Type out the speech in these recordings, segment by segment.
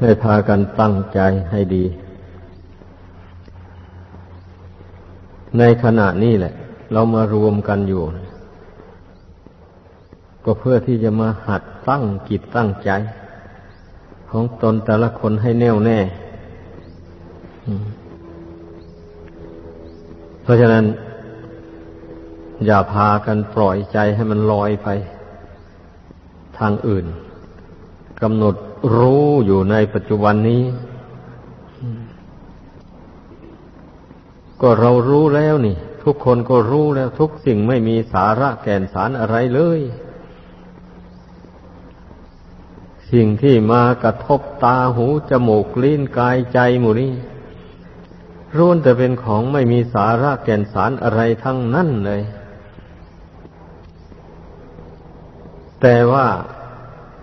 ให้พากันตั้งใจให้ดี ในขณะนี้แหละ เรามารวมกันอยู่ ก็เพื่อที่จะมาหัดตั้งกิจตั้งใจ ของตนแต่ละคนให้แน่วแน่ เพราะฉะนั้น อย่าพากันปล่อยใจให้มันลอยไป ทางอื่นกำหนด รู้อยู่ในปัจจุบันนี้ ก็เรารู้แล้วนี่ ทุกคนก็รู้แล้วทุกสิ่งไม่มีสาระแก่นสารอะไรเลย สิ่งที่มากระทบตาหูจมูกลิ้นกายใจหมู่นี้ร้วนแต่เป็นของไม่มีสาระแก่นสารอะไรทั้งนั้นเลย แต่ว่า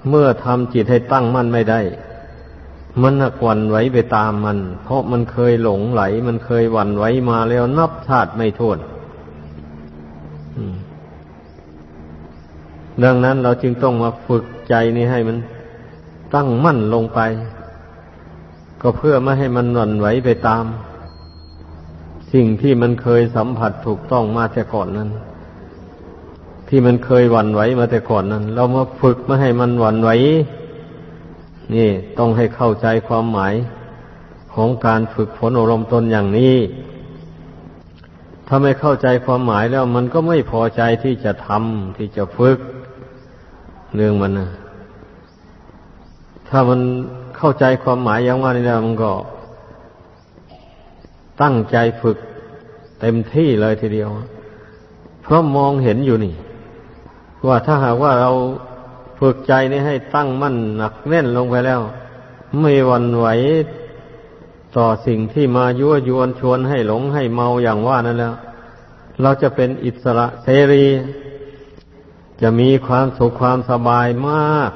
เมื่อทำจิตให้ตั้งมั่นไม่ได้ มันหนักวันไหวไปตามมัน เพราะมันเคยหลงไหล มันเคยหวันไหวมาแล้วนับชาติไม่ทวนดังนั้นเราจึงต้องมาฝึกใจนี้ให้มันตั้งมั่นลงไป ก็เพื่อไม่ให้มันหวันไหวไปตาม สิ่งที่มันเคยสัมผัสถูกต้องมาแต่ก่อนนั้น ที่มันเคยหวั่นไหวมาแต่ก่อนนั้น เรามาฝึกไม่ให้มันหวั่นไหวนี่ต้องให้เข้าใจความหมายของการฝึกฝนอบรมตนอย่างนี้ ถ้าไม่เข้าใจความหมายแล้ว มันก็ไม่พอใจที่จะทำที่จะฝึกเรื่องมันนะถ้ามันเข้าใจความหมายอย่างว่านี้แล้วมันก็ ตั้งใจฝึกเต็มที่เลยทีเดียว เพราะมองเห็นอยู่นี่ ว่าถ้าหากว่าเราฝึกใจนี้ให้ตั้งมั่นหนักแน่นลงไปแล้ว ไม่หวั่นไหวต่อสิ่งที่มายั่วยวนชวนให้หลงให้เมาอย่างว่านั้นแล้ว เราจะเป็นอิสระเสรี จะมีความสุขความสบายมาก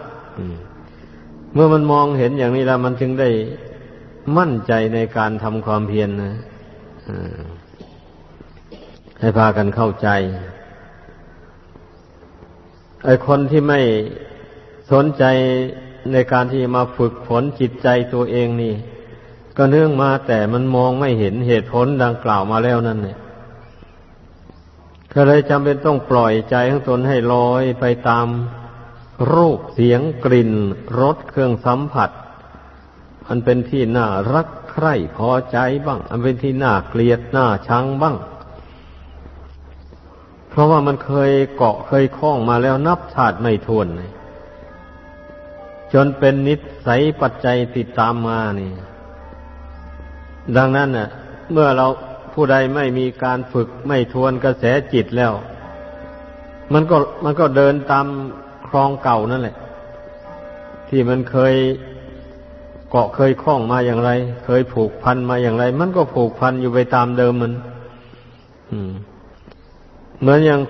เมื่อมันมองเห็นอย่างนี้แล้วมันจึงได้มั่นใจในการทำความเพียรนนะให้พากันเข้าใจ ไอคนที่ไม่สนใจในการที่มาฝึกฝนจิตใจตัวเองนี่ ก็เนื่องมาแต่มันมองไม่เห็นเหตุผลดังกล่าวมาแล้วนั่นเนี่ยก็เลยจำเป็นต้องปล่อยใจของตนให้ลอยไปตามรูปเสียงกลิ่นรสเครื่องสัมผัส อันเป็นที่น่ารักใคร่พอใจบ้าง อันเป็นที่น่าเกลียดน่าชังบ้าง ราะว่ามันเคยเกาะเคยคล้องมาแล้วนับชาติไม่ทวนจนเป็นนิสัยปัจจัยติดตามมานี่ ดังนั้นน่ะ เมื่อเราผู้ใดไม่มีการฝึกไม่ทวนกระแสจิตแล้ว มันก็มันก็เดินตามคลองเก่านั่นแหละ ที่มันเคยเกาะเคยคล้องมาอย่างไร เคยผูกพันมาอย่างไร มันก็ผูกพันอยู่ไปตามเดิมมัน อืม เหมือนอย่าง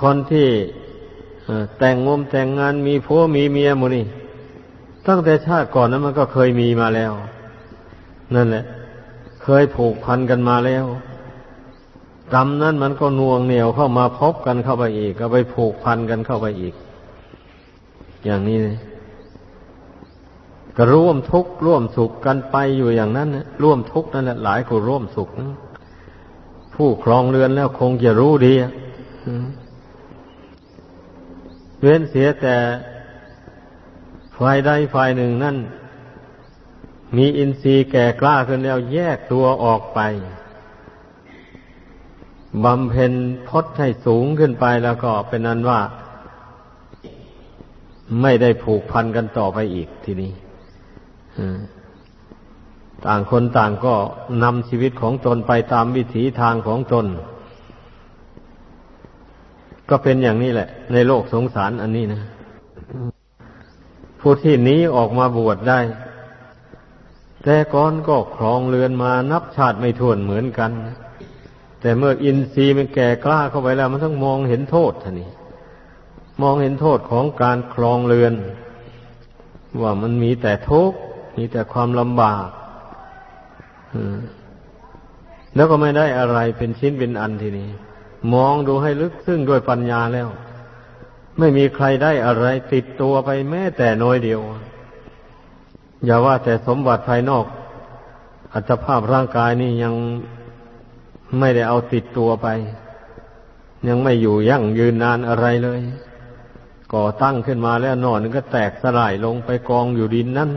คนที่แต่งงมแต่งงานมีผัวมีเมียมูนี่ตั้งแต่ชาติก่อนนั้นมันก็เคยมีมาแล้ว นั่นแหละ เคยผูกพันกันมาแล้วกรรมนั้นมันก็น่วงเหนียวเข้ามาพบกันเข้าไปอีก ก็ไปผูกพันกันเข้าไปอีก อย่างนี้เลยก็ร่วมทุกข์ร่วมสุขกันไปอยู่อย่างนั้นนะร่วมทุกข์นั่นแหละหลายคนร่วมสุขนะ ผู้ครองเรือนแล้วคงจะรู้ดีเว้นเสียแต่ฝ่ายใดฝ่ายหนึ่งนั่น มีอินทรีย์แก่กล้าขึ้นแล้วแยกตัวออกไปบำเพ็ญพจน์ให้สูงขึ้นไปแล้วก็เป็นนั้นว่า ไม่ได้ผูกพันกันต่อไปอีกทีนี้ ต่างคนต่างก็นำชีวิตของตนไปตามวิถีทางของตน ก็เป็นอย่างนี้แหละ ในโลกสงสารอันนี้นะ ผู้ที่นี้ออกมาบวชได้ แต่ก่อนก็ครองเรือนมานับชาติไม่ถ้วนเหมือนกัน แต่เมื่ออินทรีย์มันแก่กล้าเข้าไปแล้ว มันต้องมองเห็นโทษท่านี่มองเห็นโทษของการครองเรือน ว่ามันมีแต่ทุกข์มีแต่ความลำบาก แล้วก็ไม่ได้อะไรเป็นชิ้นเป็นอันทีนี้ มองดูให้ลึกซึ้งด้วยปัญญาแล้ว ไม่มีใครได้อะไรติดตัวไปแม้แต่น้อยเดียว อย่าว่าแต่สมบัติภายนอก อัตภาพร่างกายนี่ยังไม่ได้เอาติดตัวไป ยังไม่อยู่ยั่งยืนนานอะไรเลย ก่อตั้งขึ้นมาแล้วนอนก็แตกสลายลงไปกองอยู่ดินนั่น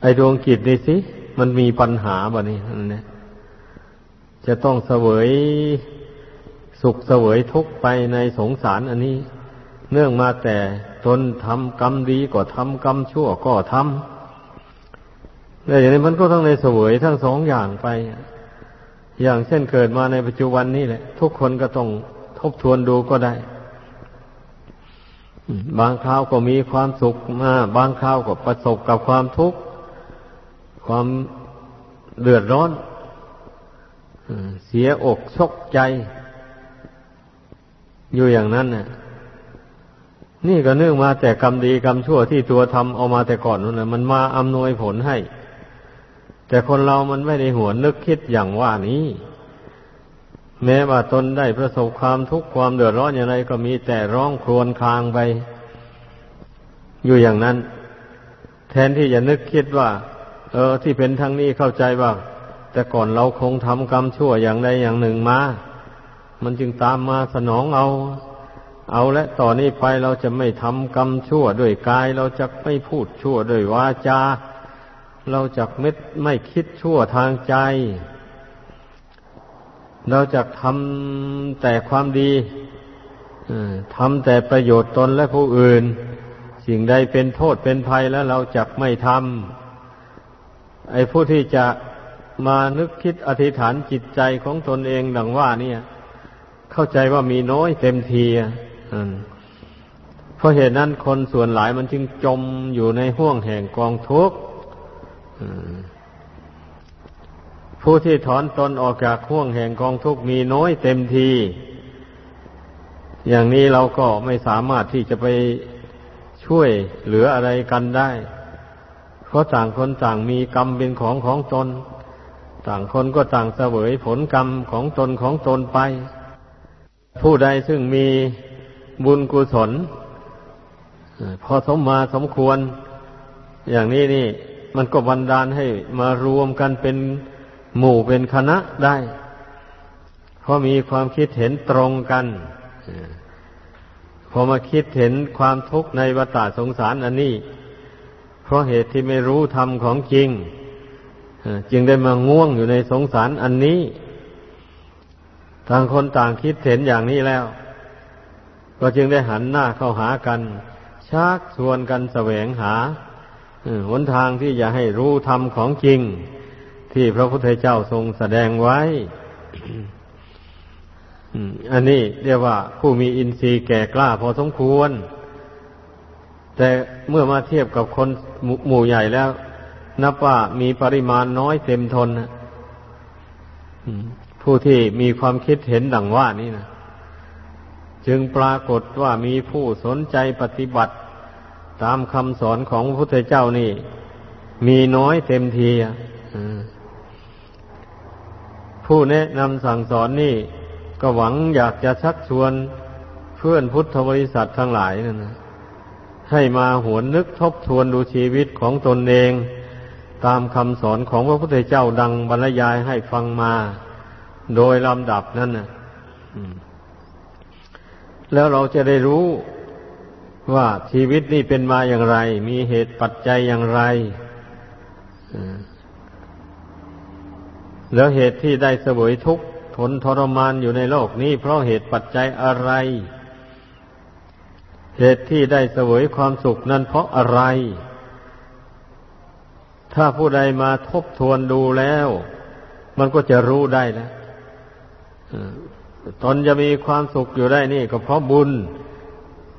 ไอดวงกิจนี่สิ มันมีปัญหาบ่นี่นั่นเนี่ยจะต้องเสวยสุขเสวยทุกข์ไปในสงสารอันนี้ เนื่องมาแต่ตนทำกรรมดีก็ทำกรรมชั่วก็ทำแต่อย่างนี้มันก็ต้องในเสวยทั้งสองอย่างไป อย่างเช่นเกิดมาในปัจจุบันนี้แหละ ทุกคนก็ต้องทบทวนดูก็ได้ บางคราวก็มีความสุขมาบางคราวก็ประสบกับความทุกข์ ความเดือดร้อน เสียอกชกใจ อยู่อย่างนั้นน่ะ นี่ก็เนื่องมาแต่กรรมดีกรรมชั่วที่ตัวทำเอามาแต่ก่อนนั่นแหละมันมาอำนวยผลให้ แต่คนเรามันไม่ได้หัวนึกคิดอย่างว่านี้ แม้ว่าตนได้ประสบความทุกข์ความเดือดร้อนอย่างไรก็มีแต่ร้องครวญครางไป อยู่อย่างนั้น แทนที่จะนึกคิดว่า เออ ที่เป็นทางนี้เข้าใจว่าแต่ก่อนเราคงทำกรรมชั่วอย่างใดอย่างหนึ่งมา มันจึงตามมาสนองเอา เอาและต่อนนี้ไปเราจะไม่ทำกรรมชั่วด้วยกาย เราจะไม่พูดชั่วด้วยวาจา เราจะไม่ไม่คิดชั่วทางใจ เราจะทำแต่ความดีทำแต่ประโยชน์ตนและผู้อื่น สิ่งใดเป็นโทษเป็นภัยแล้วเราจะไม่ทำ ไอ้ผู้ที่จะมานึกคิดอธิษฐานจิตใจของตนเองดังว่า เนี่ย เข้าใจว่ามีน้อยเต็มทีเพราะเหตุนั้นคนส่วนหลายมันจึงจมอยู่ในห่วงแห่งกองทุกข์ผู้ที่ถอนตนออกจากห่วงแห่งกองทุกข์มีน้อยเต็มที อย่างนี้เราก็ไม่สามารถที่จะไปช่วยเหลืออะไรกันได้ เพราะต่างคนต่างมีกรรมเป็นของของตน ต่างคนก็ต่างเสวยผลกรรมของตนของตนไป ผู้ใดซึ่งมีบุญกุศล พอสมมาสมควร อย่างนี้นี่ มันก็บันดาลให้มารวมกันเป็นหมู่เป็นคณะได้ เพราะมีความคิดเห็นตรงกันพอมาคิดเห็นความทุกข์ในวัฏสงสารอันนี้ เพราะเหตุที่ไม่รู้ธรรมของจริงจึงได้มาง่วงอยู่ในสงสารอันนี้ ต่างคนต่างคิดเห็นอย่างนี้แล้ว ก็จึงได้หันหน้าเข้าหากัน ชักชวนกันแสวงหาหนทางที่จะให้รู้ธรรมของจริง ที่พระพุทธเจ้าทรงแสดงไว้อันนี้เรียกว่าผู้มีอินทรีย์แก่กล้าพอสมควร แต่เมื่อมาเทียบกับคนหมู่ใหญ่แล้ว นับว่ามีปริมาณน้อยเต็มทนนะผู้ที่มีความคิดเห็นดังว่านี่นะจึงปรากฏว่ามีผู้สนใจปฏิบัติ ตามคำสอนของพระพุทธเจ้านี่ มีน้อยเต็มทีผู้แนะนำสั่งสอนนี่ ก็หวังอยากจะชักชวนเพื่อนพุทธบริษัททั้งหลายนั่นนะ ให้มาหวนนึกทบทวนดูชีวิตของตนเอง ตามคำสอนของพระพุทธเจ้าดังบรรยายให้ฟังมา โดยลำดับนั่นนะแล้วเราจะได้รู้ว่าชีวิตนี่เป็นมาอย่างไร มีเหตุปัจจัยอย่างไรแล้วเหตุที่ได้เสวยทุกข์ทนทรมานอยู่ในโลกนี้เพราะเหตุปัจจัยอะไร เหตุที่ได้เสวยความสุขนั้นเพราะอะไร ถ้าผู้ใดมาทบทวนดูแล้ว มันก็จะรู้ได้แล้วตนจะมีความสุขอยู่ได้นี่ ก็เพราะบุญ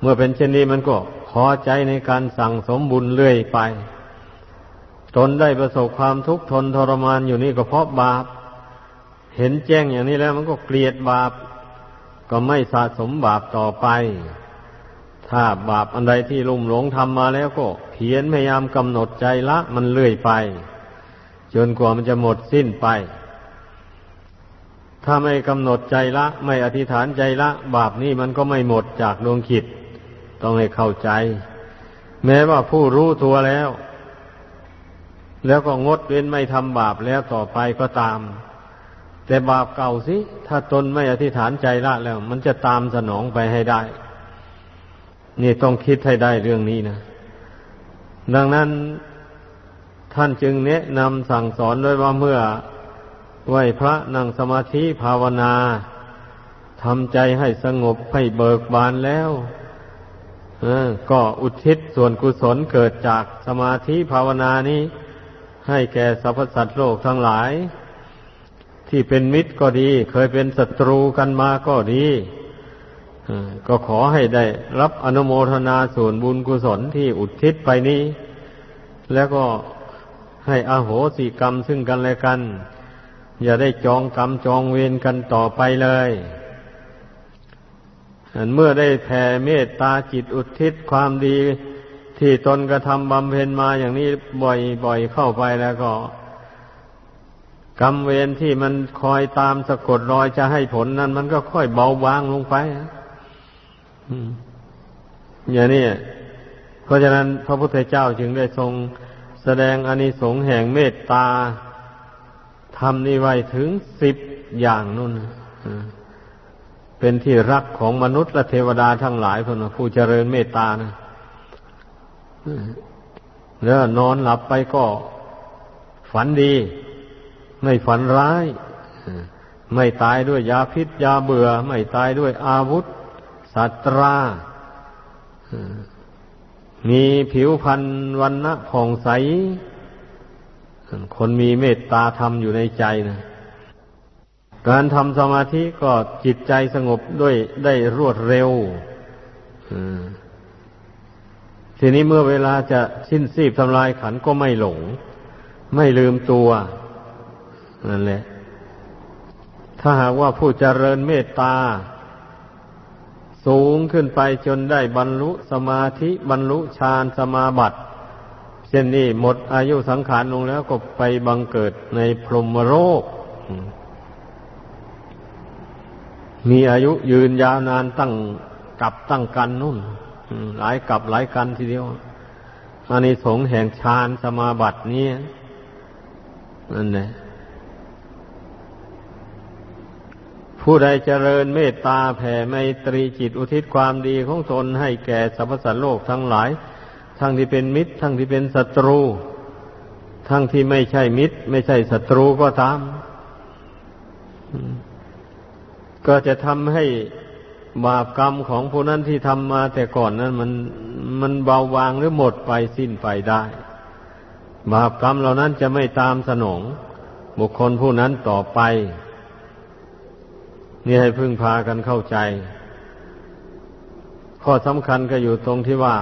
เมื่อเป็นเช่นนี้มันก็พอใจในการสั่งสมบุญเรื่อยไป ตนได้ประสบความทุกข์ทนทรมานอยู่นี่ก็เพราะบาป เห็นแจ้งอย่างนี้แล้วมันก็เกลียดบาป ก็ไม่สะสมบาปต่อไป ถ้าบาปอันใดที่ลุ่มหลงทำมาแล้วก็เพียรพยายามกำหนดใจละ มันเลื่อยไป จนกว่ามันจะหมดสิ้นไป ถ้าไม่กำหนดใจละ ไม่อธิษฐานใจละ บาปนี้มันก็ไม่หมดจากดวงขิดต้องให้เข้าใจ แม้ว่าผู้รู้ตัวแล้ว แล้วก็งดเว้นไม่ทำบาปแล้วต่อไปก็ตาม แต่บาปเก่าสิ ถ้าตนไม่อธิษฐานใจละแล้ว มันจะตามสนองไปให้ได้ นี่ต้องคิดให้ได้เรื่องนี้นะ ดังนั้นท่านจึงแนะนำสั่งสอนด้วยว่าเมื่อไหวพระนั่งสมาธิภาวนาทำใจให้สงบให้เบิกบานแล้วก็อุทิศส่วนกุศลเกิดจากสมาธิภาวนานี้ ให้แก่สรรพสัตว์โลกทั้งหลาย ที่เป็นมิตรก็ดี เคยเป็นศัตรูกันมาก็ดี ก็ขอให้ได้รับอนุโมทนาส่วนบุญกุศลที่อุทิศไปนี้ แล้วก็ให้อโหสิกรรมซึ่งกันและกัน อย่าได้จองกรรมจองเวรกันต่อไปเลยเมื่อได้แผ่เมตตาจิตอุทิศความดีที่ตนกระทำบำเพ็ญมาอย่างนี้บ่อยๆเข้าไปแล้วก็ กรรมเวรที่มันคอยตามสะกดรอยจะให้ผลนั้น มันก็ค่อยเบาบางลงไป อย่างนี้เพราะฉะนั้นพระพุทธเจ้าจึงได้ทรงแสดงอนิสงส์แห่งเมตตาทำนี้ไว้ถึงสิบอย่างนู่นเป็นที่รักของมนุษย์และเทวดาทั้งหลายคนผู้เจริญเมตตานะแล้วนอนหลับไปก็ฝันดี ไม่ฝันร้าย ไม่ตายด้วยยาพิษยาเบื่อ ไม่ตายด้วยอาวุธ สัตรา มีผิวพรรณวันณะผ่องใส คนมีเมตตาธรรมอยู่ในใจนะการทำสมาธิก็จิตใจสงบด้วยได้รวดเร็วทีนี้เมื่อเวลาจะสิ้นซีบทำลายขันก็ไม่หลง ไม่ลืมตัวนั่นแหละ ถ้าหากว่าผู้เจริญเมตตา สูงขึ้นไปจนได้บรรลุสมาธิบรรลุฌานสมาบัติเช่นนี้หมดอายุสังขารลงแล้วก็ไปบังเกิดในพรหมโลกมีอายุยืนยาวนานตั้งกับตั้งกันนู่นหลายกับหลายกันทีเดียวอันนี้สงแห่งฌานสมาบัตินี้นั่นแหละ ผู้ใดเจริญเมตตาแผ่ไมตรีจิตอุทิศความดีของตนให้แก่สรรพสัตว์โลกทั้งหลาย ทั้งที่เป็นมิตร ทั้งที่เป็นศัตรู ทั้งที่ไม่ใช่มิตร ไม่ใช่ศัตรูก็ตาม ก็จะทำให้บาปกรรมของผู้นั้นที่ทำมาแต่ก่อนนั้นมันมันเบาบางหรือหมดไปสิ้นไปได้ บาปกรรมเหล่านั้นจะไม่ตามสนอง บุคคลผู้นั้นต่อไป นี่ให้พึ่งพากันเข้าใจ ข้อสำคัญก็อยู่ตรงที่ว่า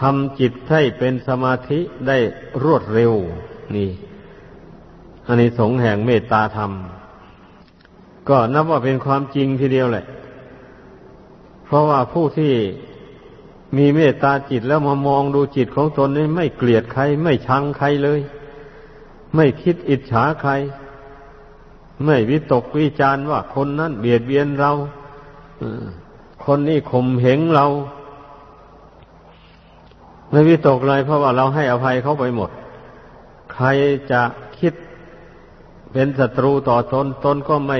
ทำจิตให้เป็นสมาธิได้รวดเร็ว นี่อันนี้สงแห่งเมตตาธรรม ก็นับว่าเป็นความจริงทีเดียวแหละ เพราะว่าผู้ที่มีเมตตาจิตแล้วมามองดูจิตของตนนี่ไม่เกลียดใคร ไม่ชังใครเลย ไม่คิดอิจฉาใคร ไม่วิตกวิจารว่าคนนั้นเบียดเบียนเราคนนี้ข่มเหงเรา ไม่วิตกเลยเพราะว่าเราให้อภัยเขาไปหมด ใครจะคิดเป็นศัตรูต่อตนตนก็ไม่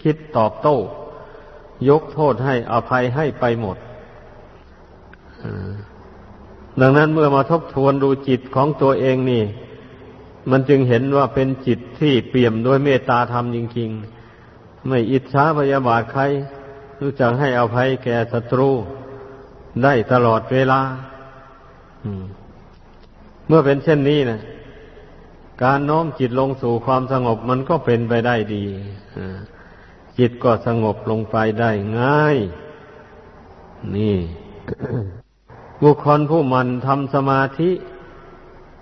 คิดตอบโต้ ยกโทษให้อภัยให้ไปหมดดังนั้นเมื่อมาทบทวนดูจิตของตัวเองนี่ มันจึงเห็นว่าเป็นจิตที่เปี่ยมด้วยเมตตาธรรมจริงๆ ไม่อิจฉาพยาบาทใคร รู้จักให้อภัยแก่ศัตรูได้ตลอดเวลา เมื่อเป็นเช่นนี้นะการน้อมจิตลงสู่ความสงบมันก็เป็นไปได้ดี จิตก็สงบลงไปได้ง่าย นี่ บุคคลผู้มันทำสมาธิ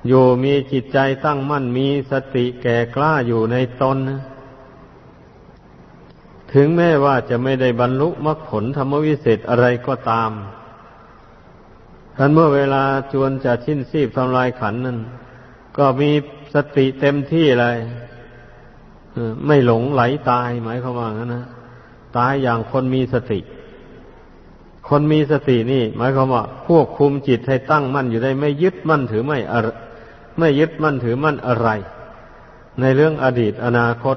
อยู่มีจิตใจตั้งมั่นมีสติแก่กล้าอยู่ในตน ถึงแม้ว่าจะไม่ได้บรรลุมรรคผลธรรมวิเศษอะไรก็ตามท่านเมื่อเวลาจวนจะชิ้นซีบทำลายขันนั้น ก็มีสติเต็มที่เลยไม่หลงไหลตายหมายความว่างั้นนะตายอย่างคนมีสติ คนมีสตินี่ หมายความว่าควบคุมจิตให้ตั้งมั่นอยู่ได้ไม่ยึดมั่นถือไม่ ไม่ยึดมั่นถือมั่นอะไร ในเรื่องอดีตอนาคต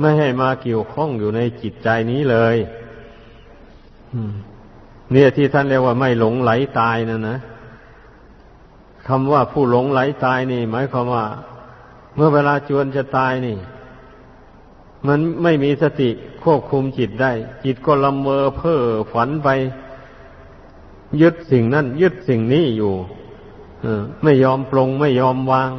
ไม่ให้มาเกี่ยวข้องอยู่ในจิตใจนี้เลยเนี่ยที่ท่านเรียกว่าไม่หลงไหลตายนะนะคำว่าผู้หลงไหลตายนี่ หมายความว่า เมื่อเวลาจวนจะตายนี่ มันไม่มีสติควบคุมจิตได้ จิตก็ลำเมอเพ้อฝันไป ยึดสิ่งนั้นยึดสิ่งนี้อยู่ ไม่ยอมปรงไม่ยอมวาง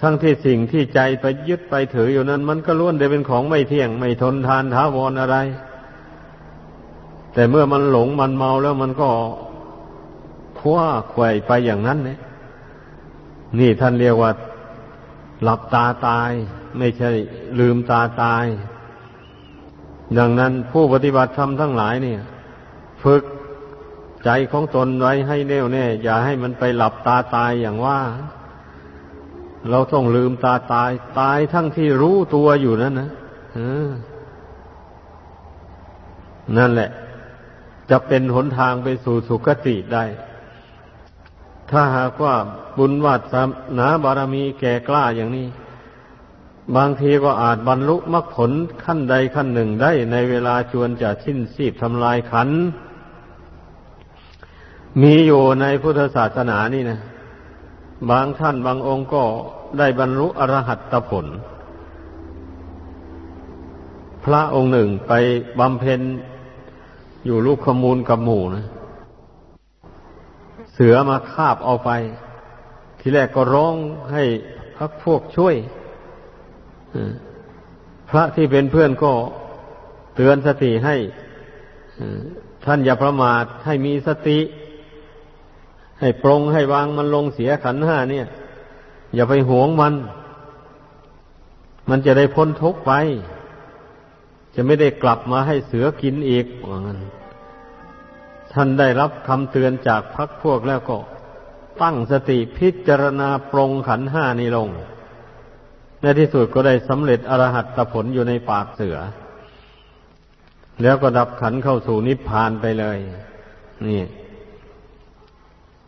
ทั้งที่สิ่งที่ใจไปยึดไปถืออยู่นั้น มันก็ล้วนแต่เป็นของไม่เที่ยง ไม่ทนทานท้าวรออะไร แต่เมื่อมันหลงมันเมาแล้วมันก็คว้าไขว่ไปอย่างนั้นเนี่ยนี่ท่านเรียกว่า หลับตาตาย ไม่ใช่ลืมตาตาย ดังนั้นผู้ปฏิบัติธรรมทั้งหลายเนี่ย ฝึก ใจของตนไว้ให้แน่วแน่ อย่าให้มันไปหลับตาตายอย่างว่า เราต้องลืมตาตาย ตายทั้งที่รู้ตัวอยู่นั่นนะนั่นแหละ จะเป็นหนทางไปสู่สุคติได้ ถ้าหากว่าบุญวัดสนาบารมีแก่กล้าอย่างนี้ บางทีก็อาจบรรลุมรรคผลขั้นใดขั้นหนึ่งได้ในเวลาชวนจะสิ้นสีบทำลายขัน มีอยู่ในพุทธศาสนานี่นะ บางท่านบางองค์ก็ได้บรรลุอรหัตผล พระองค์หนึ่งไปบำเพ็ญอยู่ลูกขมูลกับหมู่นะเสือมาคาบเอาไป ทีแรกก็ร้องให้พักพวกช่วยพระที่เป็นเพื่อนก็เตือนสติให้ท่านอย่าประมาทให้มีสติ ให้ปรงให้วางมันลงเสียขันห้าเนี่ย อย่าไปหวงมัน มันจะได้พ้นทุกข์ไป จะไม่ได้กลับมาให้เสือกินอีกว่างั้นท่านได้รับคำเตือนจากพักพวกแล้วก็ ตั้งสติพิจารณาปรงขันห้านี้ลง ในที่สุดก็ได้สำเร็จอรหัตผลอยู่ในปากเสือ แล้วก็ดับขันเข้าสู่นิพพานไปเลย นี่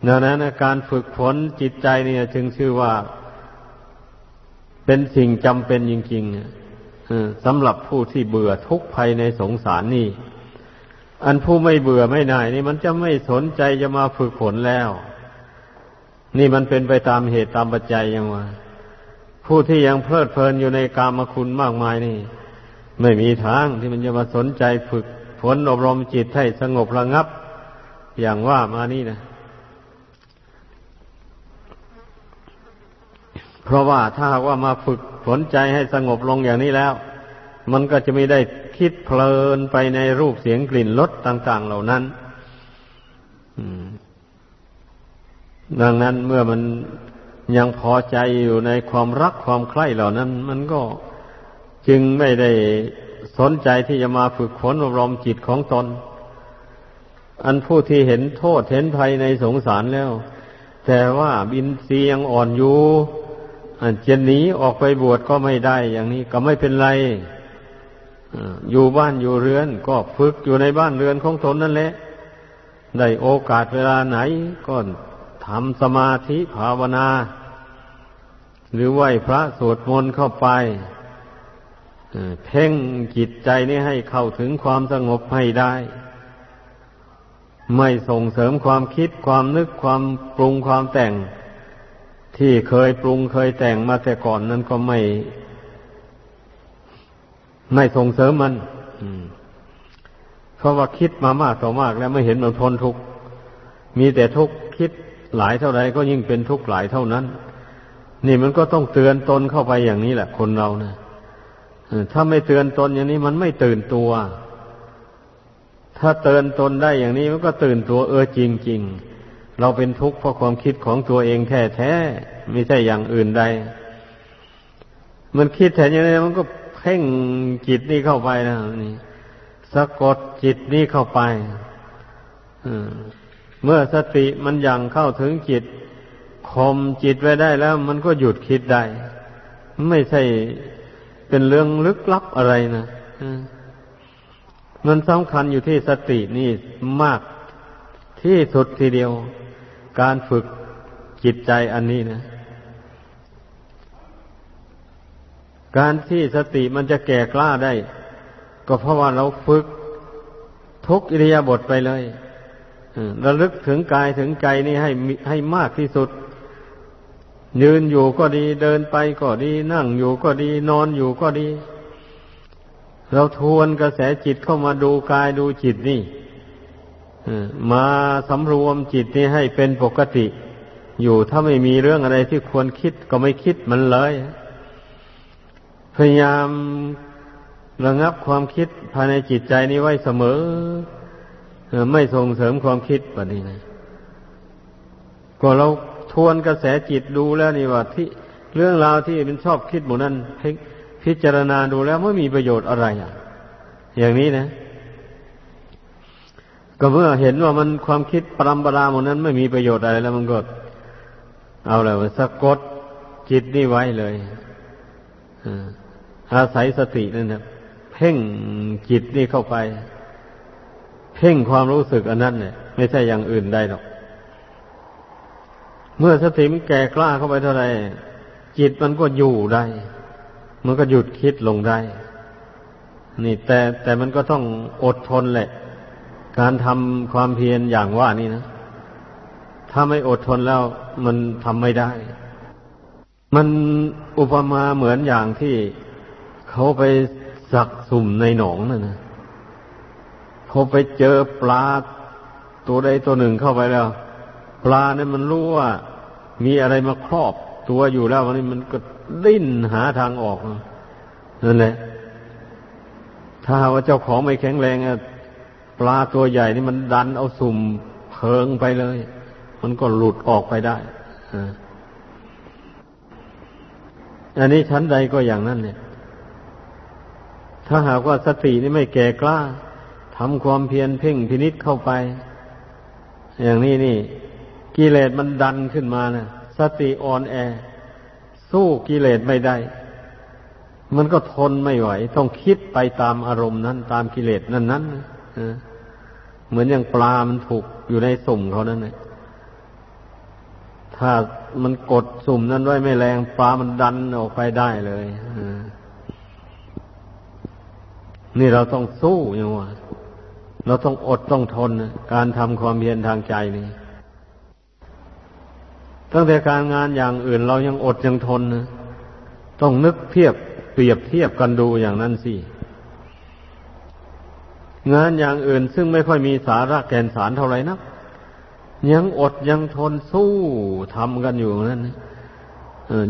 ดังนั้นการฝึกฝนจิตใจเนี่ย จึงชื่อว่า เป็นสิ่งจำเป็นจริงๆสำหรับผู้ที่เบื่อทุกข์ภัยในสงสารนี่ อันผู้ไม่เบื่อไม่น่ายนี่มันจะไม่สนใจจะมาฝึกฝนแล้ว นี่มันเป็นไปตามเหตุตามปัจจัยยังว่า ผู้ที่ยังเพลิดเพลินอยู่ในกามคุณมากมายนี่ ไม่มีทางที่มันจะมาสนใจฝึกฝนอบรมจิตให้สงบระงับ อย่างว่ามานี่นะ เพราะว่าถ้าว่ามาฝึกฝนใจให้สงบลงอย่างนี้แล้ว มันก็จะไม่ได้คิดเพลินไปในรูปเสียงกลิ่นรสต่าง ๆ เหล่านั้นดังนั้นเมื่อมันยังพอใจอยู่ในความรักความใคร่เหล่านั้น มันก็จึงไม่ได้สนใจที่จะมาฝึกฝนอบรมจิตของตน อันผู้ที่เห็นโทษเห็นภัยในสงสารแล้ว แต่ว่าบินซียังอ่อนอยู่ จะหนีออกไปบวชก็ไม่ได้อย่างนี้ก็ไม่เป็นไรอยู่บ้านอยู่เรือน ก็ฝึกอยู่ในบ้านเรือนของตนนั่นแหละ ได้โอกาสเวลาไหน ก็ทำสมาธิภาวนา หรือไหวพระสวดมนต์เข้าไปเพ่งจิตใจนี้ให้เข้าถึงความสงบให้ได้ ไม่ส่งเสริมความคิดความนึกความปรุงความแต่ง ที่เคยปรุงเคยแต่งมาแต่ก่อนนั้นก็ไม่ ไม่ส่งเสริมมันเพราะว่าคิดมามากต่อมากแล้วไม่เห็นมันทนทุกข์มีแต่ทุกข์คิดหลายเท่าไรก็ยิ่งเป็นทุกข์หลายเท่านั้น นี่มันก็ต้องเตือนตนเข้าไปอย่างนี้แหละคนเรานะถ้าไม่เตือนตนอย่างนี้มันไม่ตื่นตัว ถ้าเตือนตนได้อย่างนี้มันก็ตื่นตัวเออจริงจริง เราเป็นทุกข์เพราะความคิดของตัวเองแท้แท้ไม่ใช่อย่างอื่นใด มันคิดแทนอย่างนี้มันก็เพ่งจิตนี้เข้าไปนะนี่สะกดจิตนี้เข้าไปเมื่อสติมันยังเข้าถึงจิตข่มจิตไว้ได้แล้ว มันก็หยุดคิดได้ ไม่ใช่เป็นเรื่องลึกลับอะไรนะมันสำคัญอยู่ที่สตินี่มากที่สุดทีเดียว การฝึกจิตใจอันนี้นะ การที่สติมันจะแก่กล้าได้ ก็เพราะว่าเราฝึกทุกอิริยาบถไปเลยระลึกถึงกายถึงใจนี่ให้ให้มากที่สุด ยืนอยู่ก็ดีเดินไปก็ดี นั่งอยู่ก็ดี นอนอยู่ก็ดี เราทวนกระแสจิตเข้ามาดูกายดูจิตนี่ มาสำรวมจิตนี่ให้เป็นปกติ อยู่ถ้าไม่มีเรื่องอะไรที่ควรคิดก็ไม่คิดมันเลย พยายามระงับความคิดภายในจิตใจนี้ไว้เสมอ ไม่ส่งเสริมความคิดแบบนี้นะก็เราทวนกระแสจิตดูแล้วนี่ว่าที่เรื่องราวที่มันชอบคิดหมดนั้นพิจารณาดูแล้วไม่มีประโยชน์อะไรอะ อย่างนี้นะ ก็เมื่อเห็นว่ามันความคิดปรำปราหมดนั้นไม่มีประโยชน์อะไรแล้วมันก็ เอาแล้วสะกดจิตนี่ไว้เลยอาศัยสตินั่นนะเพ่งจิตนี่เข้าไป เพ่งความรู้สึกอันนั้นเนี่ยไม่ใช่อย่างอื่นได้หรอก เมื่อสติมันแก่กล้าเข้าไปเท่าไรจิตมันก็อยู่ได้ มันก็หยุดคิดลงได้ นี่แต่แต่มันก็ต้องอดทนแหละ การทำความเพียรอย่างว่านี่นะ ถ้าไม่อดทนแล้วมันทำไม่ได้ มันอุปมาเหมือนอย่างที่เขาไปสักสุ่มในหนองนั่นนะพอไปเจอปลาตัวใดตัวหนึ่งเข้าไปแล้ว ปลาเนี่ยมันรู้ว่า มีอะไรมาครอบตัวอยู่แล้ววันนี้มันก็ดิ้นหาทางออกนั่นแหละถ้าว่าเจ้าของไม่แข็งแรง ปลาตัวใหญ่นี่มันดันเอาสุ่มเพิงไปเลย มันก็หลุดออกไปได้อันนี้ชั้นใดก็อย่างนั้นเนี่ย ถ้าหากว่าสตินี่ไม่แก่กล้าทำความเพียรเพ่งพินิษเข้าไป อย่างนี้นี่กิเลสมันดันขึ้นมานะสติอ่อนแอ สู้กิเลสไม่ได้ มันก็ทนไม่ไหว ต้องคิดไปตามอารมณ์นั้น ตามกิเลสนั้นนั้น เหมือนอย่างปลามันถูกอยู่ในสุ่มเขานั่นเลยถ้ามันกดสุ่มนั้นไว้ไม่แรงปลามันดันออกไปได้เลยนี่เราต้องสู้อย่างว่าเราต้องอดต้องทนการทำความเพียรทางใจนี่ตั้งแต่การงานอย่างอื่นเรายังอดยังทนนะต้องนึกเทียบเปรียบเทียบกันดูอย่างนั้นสิ งานอย่างอื่นซึ่งไม่ค่อยมีสาระแก่นสารเท่าไหร่นักยังอดยังทนสู้ทำกันอยู่นั่น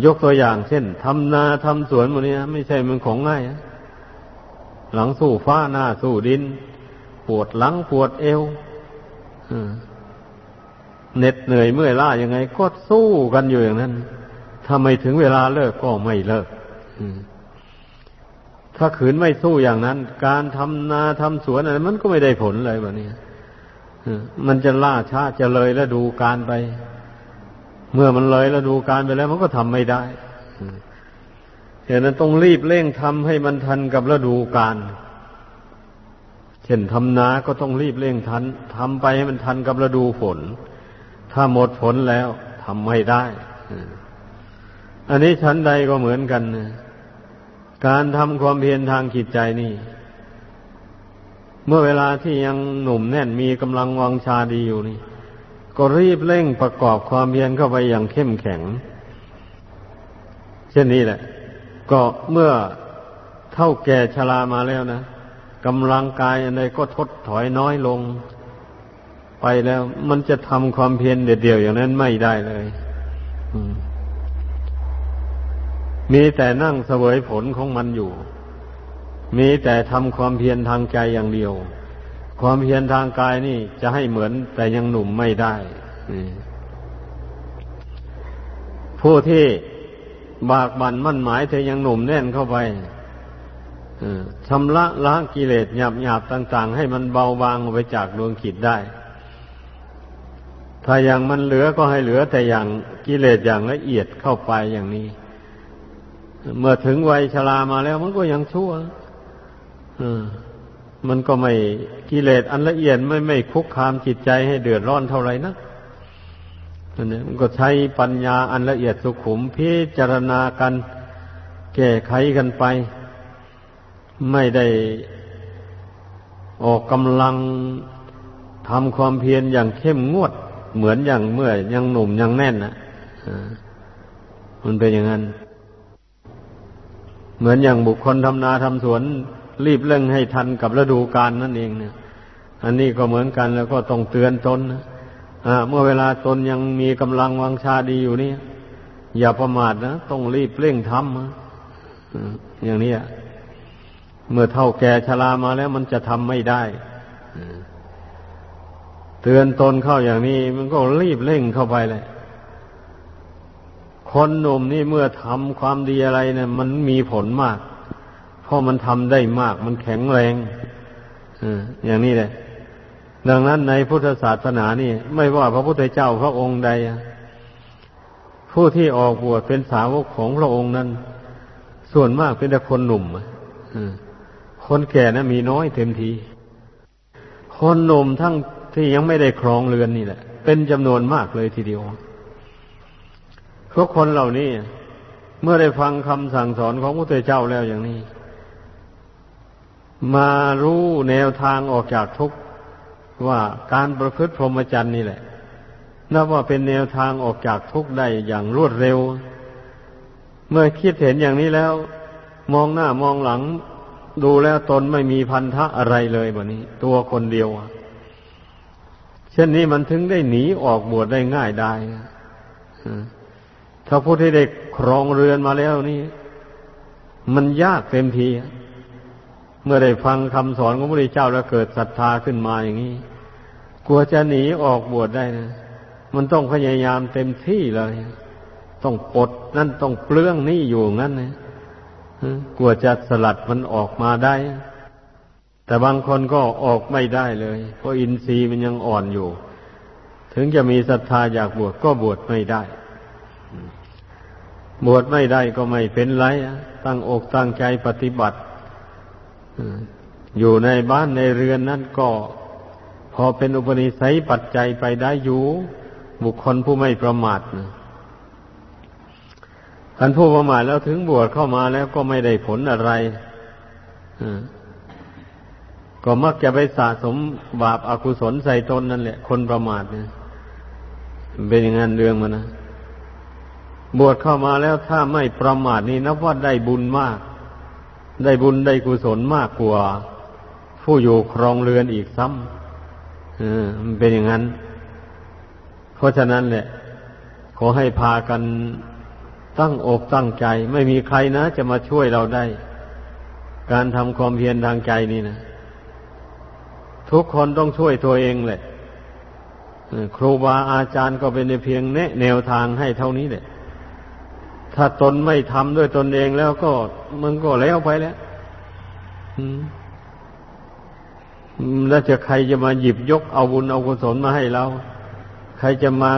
ยกตัวอย่างเช่นทำนาทำสวนหมดนี้ไม่ใช่มันของง่ายหลังสู้ฟ้าหน้าสู้ดิน ปวดหลังปวดเอวเหน็ดเหนื่อยเมื่อยล้ายังไง ก็สู้กันอยู่อย่างนั้นถ้าไม่ถึงเวลาเลิกก็ไม่เลิก ถ้าขืนไม่สู้อย่างนั้น การทำนาทำสวนอะไรมันก็ไม่ได้ผลเลยแบบนี้มันจะล่าช้าจะเลยแล้วดูการไป เมื่อมันเลยแล้วดูการไปแล้วมันก็ทำไม่ได้เหตุนั้นต้องรีบเร่งทำให้มันทันกับฤดูกาลเช่นทำนาก็ต้องรีบเร่งทันทำไปให้มันทันกับฤดูฝน ถ้าหมดฝนแล้วทำไม่ได้ อันนี้ชั้นใดก็เหมือนกันนะ การทำความเพียรทางจิตใจนี่ เมื่อเวลาที่ยังหนุ่มแน่นมีกำลังวังชาดีอยู่นี่ ก็รีบเร่งประกอบความเพียรเข้าไปอย่างเข้มแข็ง เช่นนี้แหละ ก็เมื่อเท่าแก่ชรามาแล้วนะกำลังกายอะไรก็ทดถอยน้อยลง ไปแล้ว มันจะทำความเพียรเดียวๆอย่างนั้นไม่ได้เลยมี มีแต่นั่งเสวยผลของมันอยู่ มีแต่ทำความเพียรทางใจอย่างเดียว ความเพียรทางกายนี่จะให้เหมือนแต่ยังหนุ่มไม่ได้ ผู้ที่บากบั่นมั่นหมายเธอยังหนุ่มแน่นเข้าไปชำระล้างกิเลสหยาบหยาบต่าง ๆ ให้มันเบาบางออกไปจากดวงขิดได้ ถ้าอย่างมันเหลือก็ให้เหลือแต่อย่างกิเลสอย่างละเอียดเข้าไปอย่างนี้ เมื่อถึงวัยชรามาแล้ว มันก็ยังชั่วมันก็ไม่กิเลสอันละเอียดไม่ไม่คุกคามจิตใจให้เดือดร้อนเท่าไหร่นะมันก็ใช้ปัญญาอันละเอียดสุขุมพิจารณากัน แก้ไขกันไป ไม่ได้ออกกำลังทำความเพียรอย่างเข้มงวด เหมือนอย่างเมื่อยังหนุ่มยังแน่นนะมันเป็นอย่างนั้น เหมือนอย่างบุคคลทำนาทำสวน รีบเร่งให้ทันกับฤดูกาลนั่นเองเนี่ย อันนี้ก็เหมือนกันแล้วก็ต้องเตือนตนนะเมื่อเวลาตนยังมีกำลังวังชาดีอยู่นี่อย่าประมาทนะต้องรีบเร่งทำอย่างนี้เมื่อเท่าแก่ชรามาแล้วมันจะทำไม่ได้เตือนตนเข้าอย่างนี้ มันก็รีบเร่งเข้าไปเลย คนหนุ่มนี่เมื่อทำความดีอะไรเนะี่ย มันมีผลมาก เพราะมันทำได้มาก มันแข็งแรงอย่างนี้แหละดังนั้นในพุทธศาสนานี่ ไม่ว่าพระพุทธเจ้าพระองค์ใด ผู้ที่ออกบวชเป็นสาวกของพระองค์นั้น ส่วนมากเป็นแต่คนหนุ่มคนแก่นะมีน้อยเต็มที คนหนุ่มทั้งที่ยังไม่ได้ครองเรือนนี่แหละ เป็นจำนวนมากเลยทีเดียว พวกคนเหล่านี้ เมื่อได้ฟังคำสั่งสอนของพระพุทธเจ้าแล้วอย่างนี้ มารู้แนวทางออกจากทุกข์ว่าการประพฤติพรหมจรรย์นี่แหละนับว่าเป็นแนวทางออกจากทุกข์ได้อย่างรวดเร็ว เมื่อคิดเห็นอย่างนี้แล้ว มองหน้ามองหลัง ดูแล้วตนไม่มีพันธะอะไรเลยแบบนี้ ตัวคนเดียวเช่นนี้มันถึงได้หนีออกบวชได้ง่ายได้ ถ้าผู้ที่ได้ครองเรือนมาแล้วนี่ มันยากเต็มที เมื่อได้ฟังคำสอนของพระพุทธเจ้าแล้วเกิดศรัทธาขึ้นมาอย่างนี้ กลัวจะหนีออกบวชได้นะ มันต้องพยายามเต็มที่เลย ต้องปลดนั่นต้องเปลื้องนี่อยู่งั้นนะกลัวจะสลัดมันออกมาได้ แต่บางคนก็ออกไม่ได้เลย เพราะอินทรีย์มันยังอ่อนอยู่ ถึงจะมีศรัทธาอยากบวชก็บวชไม่ได้ บวชไม่ได้ก็ไม่เป็นไร ตั้งอกตั้งใจปฏิบัติอยู่ในบ้านในเรือนนั่นก็ พอเป็นอุปนิสัยปัจจัยไปได้อยู่ บุคคลผู้ไม่ประมาทนะท่านผู้ประมาทแล้วถึงบวชเข้ามาแล้วก็ไม่ได้ผลอะไรก็มักจะไปสะสมบาปอากุศลใส่ตนนั่นแหละ คนประมาทเนี่ยเป็นอย่างนั้นเรื่องมันนะ บวชเข้ามาแล้วถ้าไม่ประมาทนี่นับว่าได้บุญมาก ได้บุญได้กุศลมากกว่า ผู้อยู่ครองเรือนอีกซ้ำเออมันเป็นอย่างนั้น เพราะฉะนั้นแหละขอให้พากันตั้งอกตั้งใจ ไม่มีใครนะ จะมาช่วยเราได้ การทำความเพียรทางใจนี่นะ ทุกคนต้องช่วยตัวเองแหละครูบาอาจารย์ก็เป็นเพียงแนะแนวทางให้เท่านี้แหละ ถ้าตนไม่ทำด้วยตนเองแล้วก็มันก็แล้วไปแล้วแล้วจะใครจะมาหยิบยกเอาบุญเอากุศลมาให้เรา ใครจะมา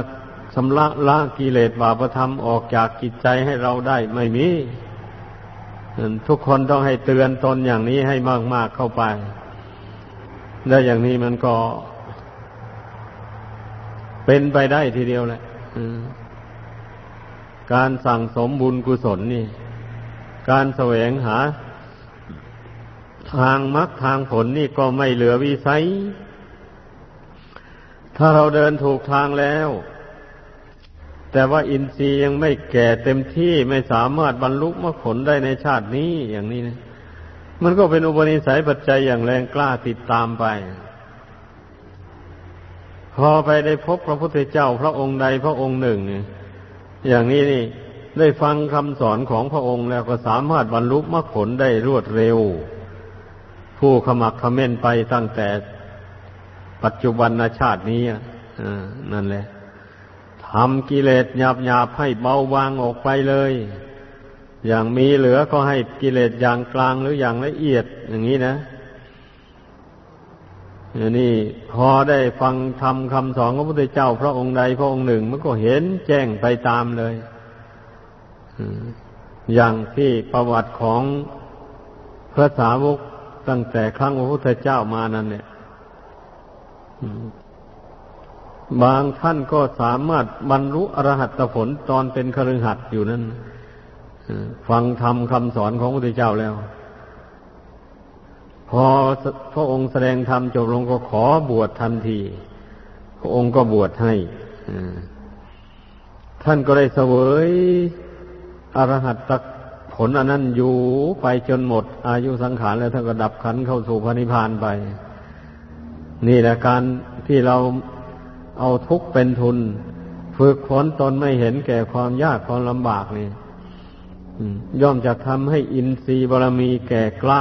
สำละละกิเลสบาปธรรมออกจากจิตใจให้เราได้ไม่มีทุกคนต้องให้เตือนตนอย่างนี้ให้มาก ๆเข้าไป แล้วอย่างนี้มันก็ เป็นไปได้ทีเดียวแหละ การสั่งสมบุญกุศลนี่ การแสวงหา ทางมรรคทางผลนี่ก็ไม่เหลือวิสัย ถ้าเราเดินถูกทางแล้ว แต่ว่าอินทรีย์ยังไม่แก่เต็มที่ไม่สามารถบรรลุมรรคผลได้ในชาตินี้อย่างนี้นะมันก็เป็นอุปนิสัยปัจจัยอย่างแรงกล้าติดตามไป พอไปได้พบพระพุทธเจ้าพระองค์ใดพระองค์หนึ่งเนี่ย อย่างนี้นี่ได้ฟังคำสอนของพระองค์แล้วก็สามารถบรรลุมรรคผลได้รวดเร็ว ผู้ขมักขม้นไปตั้งแต่ปัจจุบันชาตินี้นั่นแหละทำกิเลสหยาบหยาบให้เบาบางออกไปเลย อย่างมีเหลือก็ให้กิเลสอย่างกลางหรืออย่างละเอียดอย่างนี้นะ นี่พอได้ฟังทำคำสอนของพระพุทธเจ้า พระองค์ใดพระองค์หนึ่ง มันก็เห็นแจ้งไปตามเลยอย่างที่ประวัติของพระสาวกตั้งแต่ครั้งพระพุทธเจ้ามานั้น เนี่ยบางท่านก็สามารถบรรลุอรหัตผลตอนเป็นคฤหัสถ์อยู่นั้นฟังธรรมคำสอนของพระพุทธเจ้าแล้ว พอพระองค์แสดงธรรมจบลงก็ขอบวชทันที พระองค์ก็บวชให้ท่านก็ได้เสวยอรหัตตผลอันนั้นอยู่ไปจนหมด อายุสังขารแล้วท่านก็ดับขันเข้าสู่พระนิพพานไป นี่แหละการที่เราเอาทุกเป็นทุน ฝึกฝนตนไม่เห็นแก่ความยากความลำบากนี่ย่อมจะทำให้อินทรีย์บารมีแก่กล้า